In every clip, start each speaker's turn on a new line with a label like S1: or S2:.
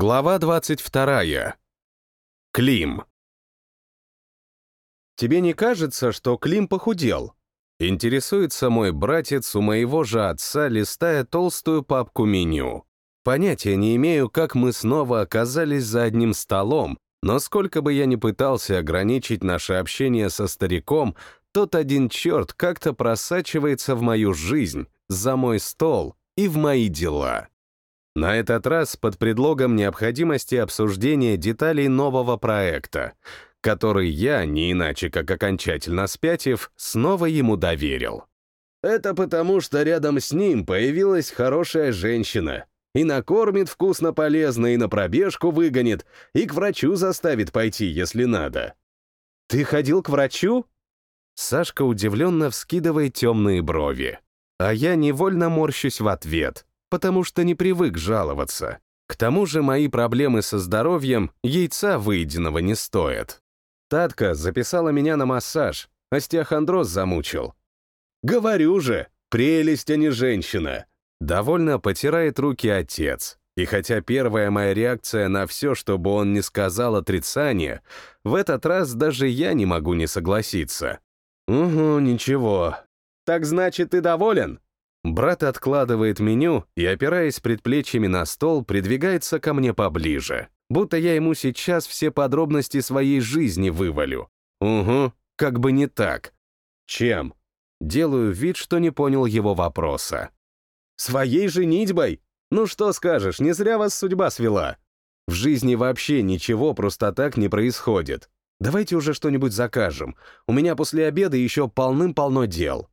S1: Глава 22. Клим. «Тебе не кажется, что Клим похудел?» Интересуется мой братец у моего же отца, листая толстую папку меню. Понятия не имею, как мы снова оказались за одним столом, но сколько бы я ни пытался ограничить наше общение со стариком, тот один черт как-то просачивается в мою жизнь, за мой стол и в мои дела. На этот раз под предлогом необходимости обсуждения деталей нового проекта, который я, не иначе как окончательно спятив, снова ему доверил. Это потому, что рядом с ним появилась хорошая женщина. И накормит вкусно полезно, и на пробежку выгонит, и к врачу заставит пойти, если надо. «Ты ходил к врачу?» Сашка удивленно вскидывает темные брови. А я невольно морщусь в ответ потому что не привык жаловаться. К тому же мои проблемы со здоровьем яйца выеденного не стоят. Татка записала меня на массаж, остеохондроз замучил. «Говорю же, прелесть, а не женщина!» Довольно потирает руки отец. И хотя первая моя реакция на все, чтобы он не сказал отрицание, в этот раз даже я не могу не согласиться. «Угу, ничего. Так значит, ты доволен?» Брат откладывает меню и, опираясь предплечьями на стол, придвигается ко мне поближе, будто я ему сейчас все подробности своей жизни вывалю. Угу, как бы не так. Чем? Делаю вид, что не понял его вопроса. Своей женитьбой? Ну что скажешь, не зря вас судьба свела. В жизни вообще ничего просто так не происходит. Давайте уже что-нибудь закажем. У меня после обеда еще полным-полно дел.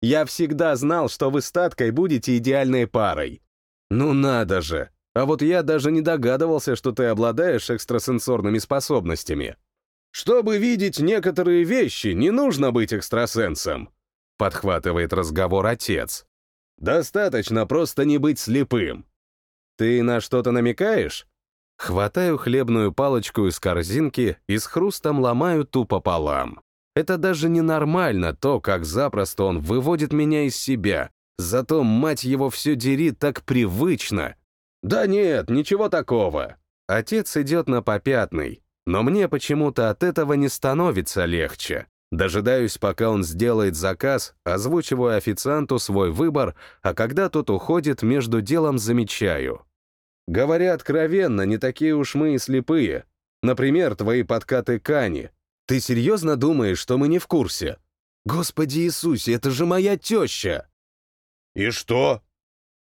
S1: Я всегда знал, что вы с Таткой будете идеальной парой. Ну надо же. А вот я даже не догадывался, что ты обладаешь экстрасенсорными способностями. Чтобы видеть некоторые вещи, не нужно быть экстрасенсом. Подхватывает разговор отец. Достаточно просто не быть слепым. Ты на что-то намекаешь? Хватаю хлебную палочку из корзинки и с хрустом ломаю ту пополам. Это даже ненормально, то, как запросто он выводит меня из себя. Зато, мать его, все дери так привычно. Да нет, ничего такого. Отец идет на попятный, но мне почему-то от этого не становится легче. Дожидаюсь, пока он сделает заказ, озвучиваю официанту свой выбор, а когда тот уходит, между делом замечаю. Говоря откровенно, не такие уж мы и слепые. Например, твои подкаты Кани. Ты серьезно думаешь, что мы не в курсе? Господи Иисусе, это же моя теща!» «И что?»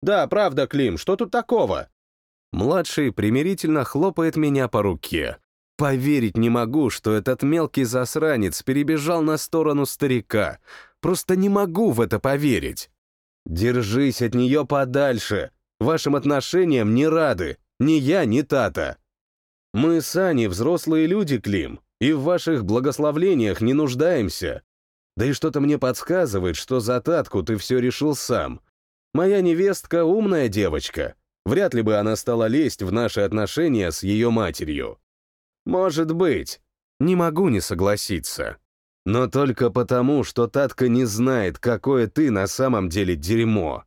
S1: «Да, правда, Клим, что тут такого?» Младший примирительно хлопает меня по руке. Поверить не могу, что этот мелкий засранец перебежал на сторону старика. Просто не могу в это поверить. Держись от нее подальше. Вашим отношениям не рады. Ни я, ни Тата. Мы с Аней взрослые люди, Клим и в ваших благословлениях не нуждаемся. Да и что-то мне подсказывает, что за татку ты все решил сам. Моя невестка умная девочка. Вряд ли бы она стала лезть в наши отношения с ее матерью. Может быть. Не могу не согласиться. Но только потому, что Татка не знает, какое ты на самом деле дерьмо.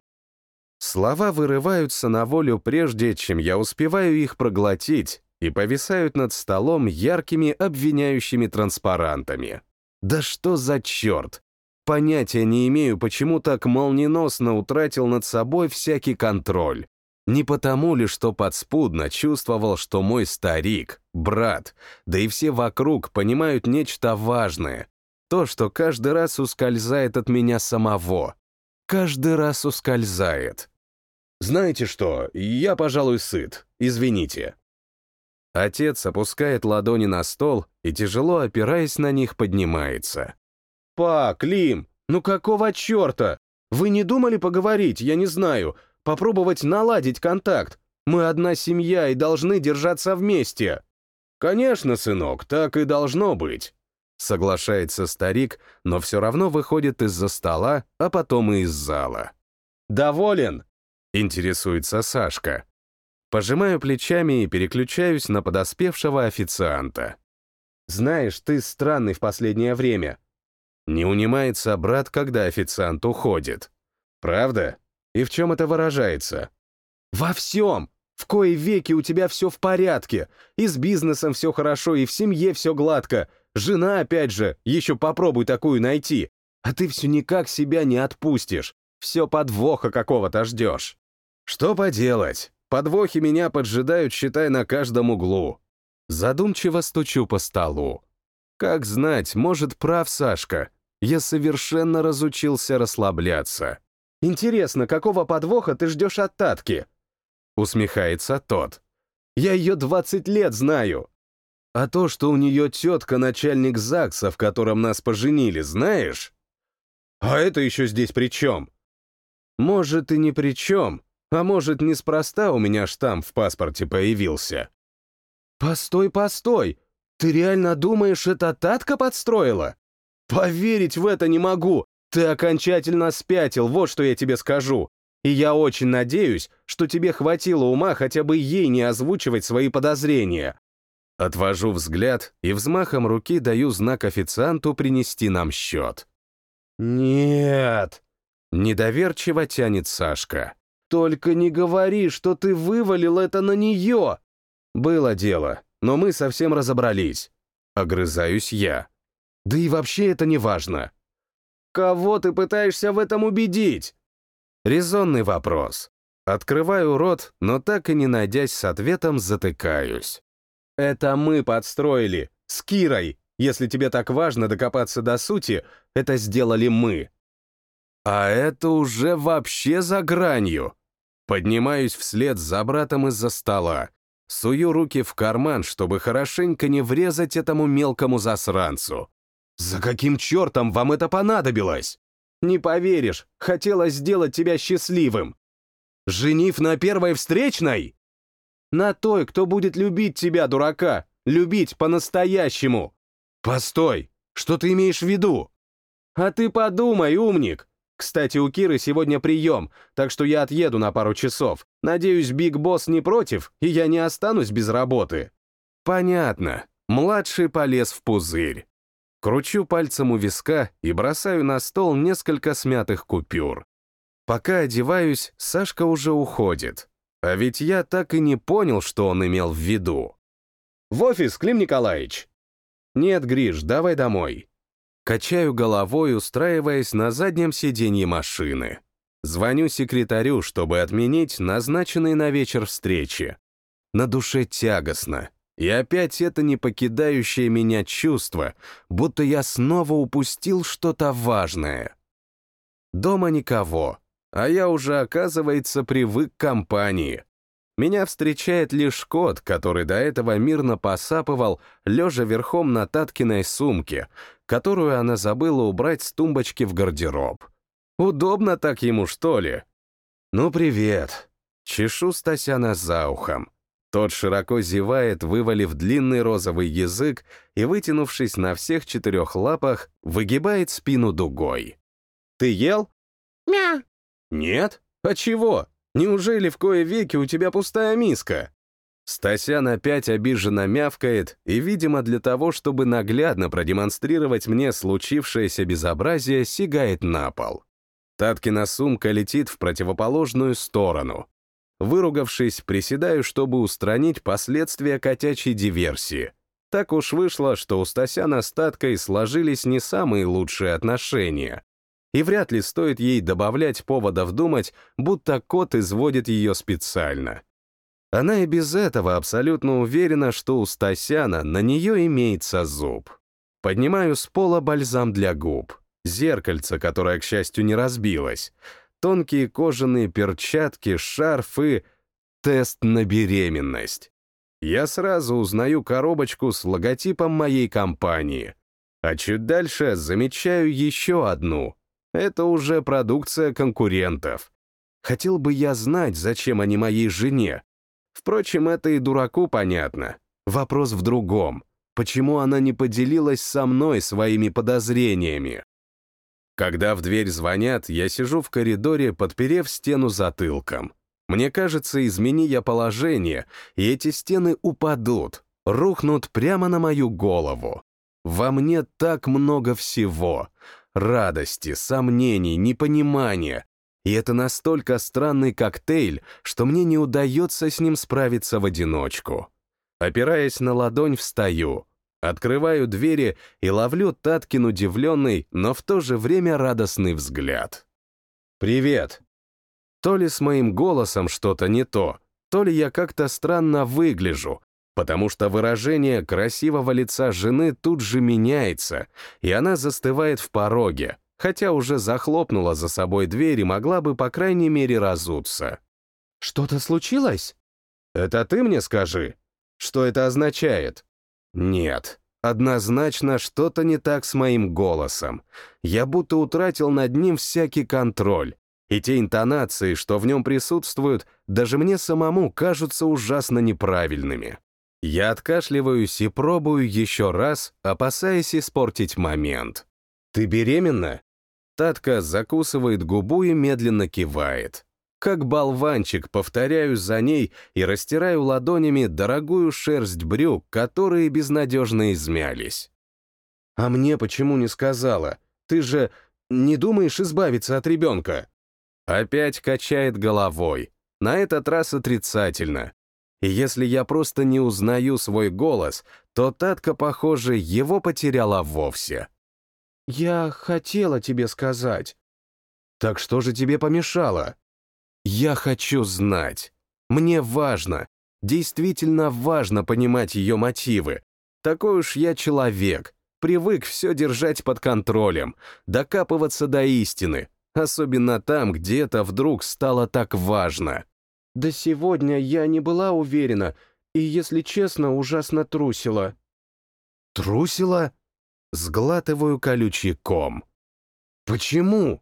S1: Слова вырываются на волю прежде, чем я успеваю их проглотить, и повисают над столом яркими обвиняющими транспарантами. Да что за черт! Понятия не имею, почему так молниеносно утратил над собой всякий контроль. Не потому ли, что подспудно чувствовал, что мой старик, брат, да и все вокруг понимают нечто важное. То, что каждый раз ускользает от меня самого. Каждый раз ускользает. Знаете что, я, пожалуй, сыт. Извините. Отец опускает ладони на стол и, тяжело опираясь на них, поднимается. «Па, Клим, ну какого черта? Вы не думали поговорить, я не знаю, попробовать наладить контакт? Мы одна семья и должны держаться вместе». «Конечно, сынок, так и должно быть», — соглашается старик, но все равно выходит из-за стола, а потом и из зала. «Доволен?» — интересуется Сашка. Пожимаю плечами и переключаюсь на подоспевшего официанта. «Знаешь, ты странный в последнее время». Не унимается брат, когда официант уходит. «Правда? И в чем это выражается?» «Во всем! В кои веки у тебя все в порядке, и с бизнесом все хорошо, и в семье все гладко. Жена, опять же, еще попробуй такую найти. А ты все никак себя не отпустишь. Все подвоха какого-то ждешь. Что поделать? Подвохи меня поджидают, считай, на каждом углу. Задумчиво стучу по столу. Как знать, может, прав Сашка. Я совершенно разучился расслабляться. Интересно, какого подвоха ты ждешь от Татки? Усмехается тот. Я ее 20 лет знаю. А то, что у нее тетка начальник ЗАГСа, в котором нас поженили, знаешь? А это еще здесь при чем? Может, и ни при чем, а может, неспроста у меня штамп в паспорте появился. Постой, постой, ты реально думаешь, это Татка подстроила? Поверить в это не могу, ты окончательно спятил, вот что я тебе скажу. И я очень надеюсь, что тебе хватило ума хотя бы ей не озвучивать свои подозрения. Отвожу взгляд и взмахом руки даю знак официанту принести нам счет. «Нет!» — недоверчиво тянет Сашка. «Только не говори, что ты вывалил это на нее!» «Было дело, но мы совсем разобрались». Огрызаюсь я. «Да и вообще это не важно». «Кого ты пытаешься в этом убедить?» Резонный вопрос. Открываю рот, но так и не найдясь с ответом, затыкаюсь. Это мы подстроили, с Кирой. Если тебе так важно докопаться до сути, это сделали мы. А это уже вообще за гранью. Поднимаюсь вслед за братом из-за стола. Сую руки в карман, чтобы хорошенько не врезать этому мелкому засранцу. За каким чертом вам это понадобилось? Не поверишь, хотела сделать тебя счастливым. Женив на первой встречной? На той, кто будет любить тебя, дурака, любить по-настоящему. Постой, что ты имеешь в виду? А ты подумай, умник. Кстати, у Киры сегодня прием, так что я отъеду на пару часов. Надеюсь, Биг Босс не против, и я не останусь без работы. Понятно. Младший полез в пузырь. Кручу пальцем у виска и бросаю на стол несколько смятых купюр. Пока одеваюсь, Сашка уже уходит. А ведь я так и не понял, что он имел в виду. «В офис, Клим Николаевич!» «Нет, Гриш, давай домой». Качаю головой, устраиваясь на заднем сиденье машины. Звоню секретарю, чтобы отменить назначенный на вечер встречи. На душе тягостно. И опять это не покидающее меня чувство, будто я снова упустил что-то важное. Дома никого, а я уже, оказывается, привык к компании. Меня встречает лишь кот, который до этого мирно посапывал, лежа верхом на Таткиной сумке, которую она забыла убрать с тумбочки в гардероб. Удобно так ему, что ли? Ну, привет. Чешу Стасяна за ухом. Тот широко зевает, вывалив длинный розовый язык и, вытянувшись на всех четырех лапах, выгибает спину дугой. «Ты ел?»
S2: «Мя».
S1: «Нет? А чего? Неужели в кое веки у тебя пустая миска?» Стасян опять обиженно мявкает, и, видимо, для того, чтобы наглядно продемонстрировать мне случившееся безобразие, сигает на пол. Таткина сумка летит в противоположную сторону. Выругавшись, приседаю, чтобы устранить последствия котячей диверсии. Так уж вышло, что у Стасяна с Таткой сложились не самые лучшие отношения. И вряд ли стоит ей добавлять поводов думать, будто кот изводит ее специально. Она и без этого абсолютно уверена, что у Стасяна на нее имеется зуб. Поднимаю с пола бальзам для губ, зеркальце, которое, к счастью, не разбилось, тонкие кожаные перчатки, шарфы, тест на беременность. Я сразу узнаю коробочку с логотипом моей компании. А чуть дальше замечаю еще одну. Это уже продукция конкурентов. Хотел бы я знать, зачем они моей жене. Впрочем, это и дураку понятно. Вопрос в другом. Почему она не поделилась со мной своими подозрениями? Когда в дверь звонят, я сижу в коридоре, подперев стену затылком. Мне кажется, измени я положение, и эти стены упадут, рухнут прямо на мою голову. Во мне так много всего. Радости, сомнений, непонимания. И это настолько странный коктейль, что мне не удается с ним справиться в одиночку. Опираясь на ладонь, встаю, открываю двери и ловлю Таткин удивленный, но в то же время радостный взгляд. «Привет!» То ли с моим голосом что-то не то, то ли я как-то странно выгляжу, потому что выражение красивого лица жены тут же меняется, и она застывает в пороге, хотя уже захлопнула за собой дверь и могла бы, по крайней мере, разуться.
S2: «Что-то случилось?»
S1: «Это ты мне скажи. Что это означает?» «Нет, однозначно что-то не так с моим голосом. Я будто утратил над ним всякий контроль. И те интонации, что в нем присутствуют, даже мне самому кажутся ужасно неправильными. Я откашливаюсь и пробую еще раз, опасаясь испортить момент. «Ты беременна?» Татка закусывает губу и медленно кивает. Как болванчик повторяю за ней и растираю ладонями дорогую шерсть брюк, которые безнадежно измялись. «А мне почему не сказала? Ты же не думаешь избавиться от ребенка?» Опять качает головой. На этот раз отрицательно. И если я просто не узнаю свой голос, то Татка, похоже, его потеряла вовсе.
S2: «Я хотела тебе сказать».
S1: «Так что же тебе помешало?» «Я хочу знать. Мне важно, действительно важно понимать ее мотивы. Такой уж я человек, привык все держать под контролем, докапываться до истины, особенно там, где это вдруг стало так важно.
S2: До сегодня я не была уверена и, если честно, ужасно трусила.
S1: Трусила? Сглатываю колючий ком. Почему?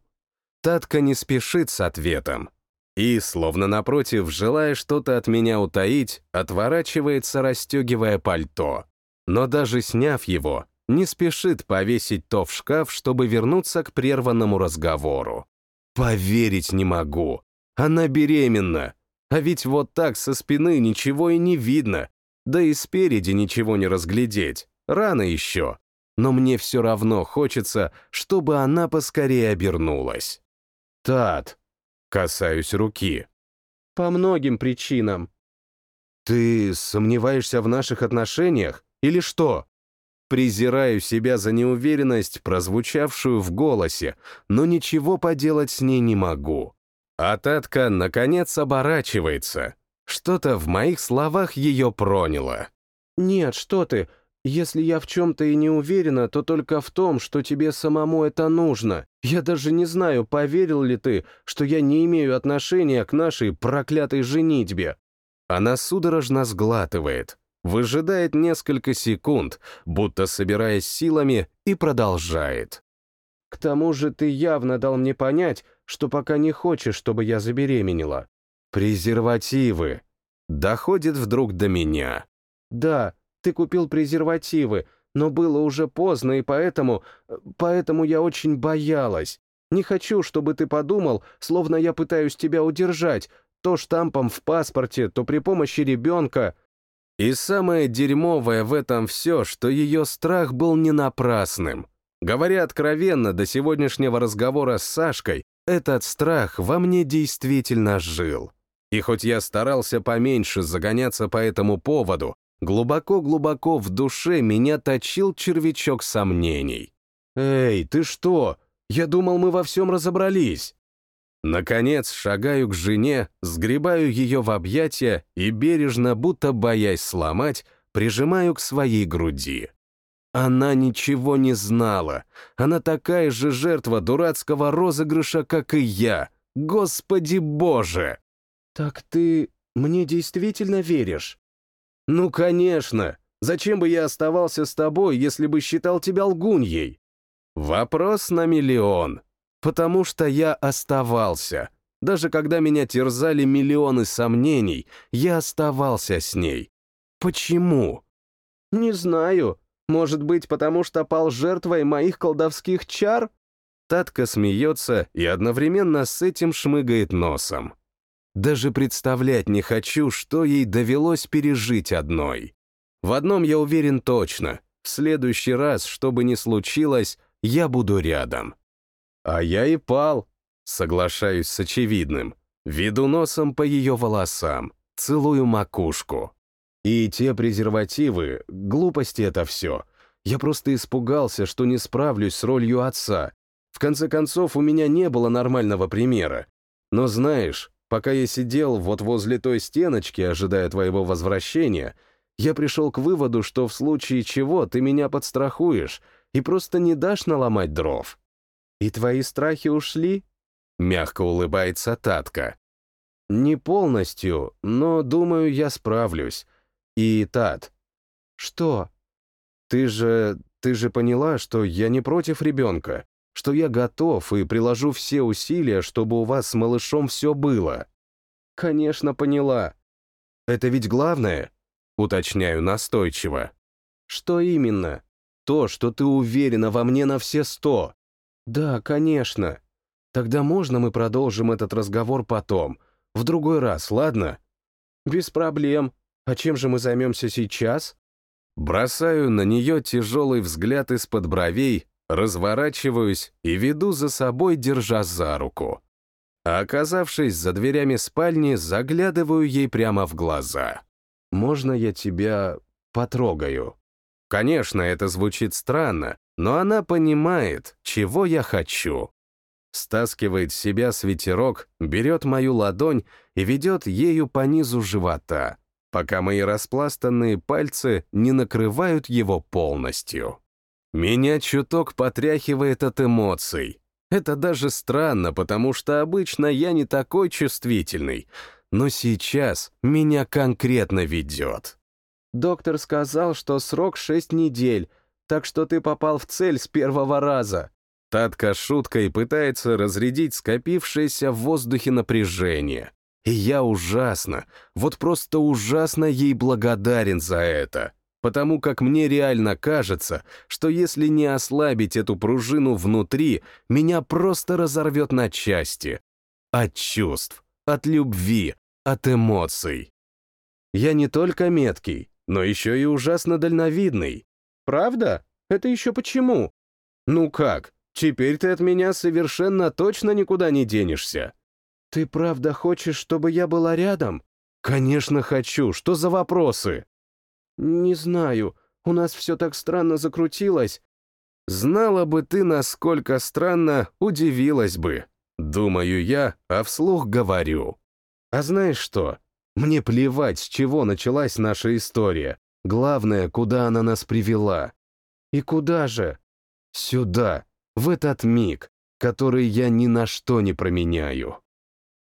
S1: Татка не спешит с ответом. И, словно напротив, желая что-то от меня утаить, отворачивается, расстегивая пальто. Но даже сняв его, не спешит повесить то в шкаф, чтобы вернуться к прерванному разговору. Поверить не могу. Она беременна. А ведь вот так со спины ничего и не видно. Да и спереди ничего не разглядеть. Рано еще. Но мне все равно хочется, чтобы она поскорее обернулась. Тат. Касаюсь руки.
S2: По многим причинам.
S1: Ты сомневаешься в наших отношениях? Или что? Презираю себя за неуверенность, прозвучавшую в голосе, но ничего поделать с ней не могу. А Татка, наконец, оборачивается. Что-то в моих словах ее проняло.
S2: «Нет, что ты. Если я в чем-то и не уверена, то только в том, что тебе самому это нужно. Я даже не знаю, поверил ли ты, что я не имею отношения к нашей проклятой женитьбе».
S1: Она судорожно сглатывает, выжидает несколько секунд, будто собираясь силами, и продолжает.
S2: «К тому же ты явно дал мне понять, что пока не хочешь, чтобы я забеременела».
S1: «Презервативы». Доходит вдруг до меня.
S2: «Да, ты купил презервативы, но было уже поздно, и поэтому... Поэтому я очень боялась. Не хочу, чтобы ты подумал, словно я пытаюсь тебя удержать, то штампом в паспорте, то при помощи ребенка.
S1: И самое дерьмовое в этом все, что ее страх был не напрасным. Говоря откровенно, до сегодняшнего разговора с Сашкой, этот страх во мне действительно жил. И хоть я старался поменьше загоняться по этому поводу, глубоко-глубоко в душе меня точил червячок сомнений. «Эй, ты что? Я думал, мы во всем разобрались». Наконец шагаю к жене, сгребаю ее в объятия и бережно, будто боясь сломать, прижимаю к своей груди. Она ничего не знала. Она такая же жертва дурацкого розыгрыша, как и я. Господи боже!
S2: Так ты мне действительно веришь?
S1: Ну, конечно. Зачем бы я оставался с тобой, если бы считал тебя лгуньей? Вопрос на миллион потому что я оставался. Даже когда меня терзали миллионы сомнений, я оставался с ней. Почему?
S2: Не знаю. Может быть, потому что пал жертвой моих колдовских чар?
S1: Татка смеется и одновременно с этим шмыгает носом. Даже представлять не хочу, что ей довелось пережить одной. В одном я уверен точно. В следующий раз, что бы ни случилось, я буду рядом. А я и пал. Соглашаюсь с очевидным. Веду носом по ее волосам, целую макушку. И те презервативы, глупости это все. Я просто испугался, что не справлюсь с ролью отца. В конце концов, у меня не было нормального примера. Но знаешь, пока я сидел вот возле той стеночки, ожидая твоего возвращения, я пришел к выводу, что в случае чего ты меня подстрахуешь и просто не дашь наломать дров.
S2: «И твои страхи ушли?»
S1: — мягко улыбается Татка.
S2: «Не полностью, но, думаю, я справлюсь. И, Тат...» «Что?» «Ты же... ты же поняла, что я не против ребенка, что я готов и приложу все усилия, чтобы у вас с малышом все было?» «Конечно, поняла.
S1: Это ведь главное?» — уточняю настойчиво.
S2: «Что именно?»
S1: «То, что ты уверена во мне на все сто».
S2: «Да, конечно. Тогда можно мы продолжим этот разговор потом, в другой раз, ладно?» «Без проблем. А чем же мы займемся сейчас?»
S1: Бросаю на нее тяжелый взгляд из-под бровей, разворачиваюсь и веду за собой, держа за руку. А оказавшись за дверями спальни, заглядываю ей прямо в глаза.
S2: «Можно я тебя потрогаю?»
S1: Конечно, это звучит странно, но она понимает, чего я хочу. Стаскивает с себя свитерок, берет мою ладонь и ведет ею по низу живота, пока мои распластанные пальцы не накрывают его полностью. Меня чуток потряхивает от эмоций. Это даже странно, потому что обычно я не такой чувствительный, но сейчас меня конкретно ведет.
S2: Доктор сказал, что срок шесть недель, так что ты попал в цель с первого раза.
S1: Татка шуткой пытается разрядить скопившееся в воздухе напряжение. И я ужасно, вот просто ужасно ей благодарен за это, потому как мне реально кажется, что если не ослабить эту пружину внутри, меня просто разорвет на части. От чувств, от любви, от эмоций. Я не только меткий, но еще и ужасно дальновидный.
S2: Правда? Это еще почему?
S1: Ну как, теперь ты от меня совершенно точно никуда не денешься.
S2: Ты правда хочешь, чтобы я была рядом?
S1: Конечно хочу, что за вопросы?
S2: Не знаю, у нас все так странно закрутилось.
S1: Знала бы ты, насколько странно, удивилась бы. Думаю я, а вслух говорю. А знаешь что? Мне плевать, с чего началась наша история. Главное, куда она нас привела.
S2: И куда же?
S1: Сюда, в этот миг, который я ни на что не променяю.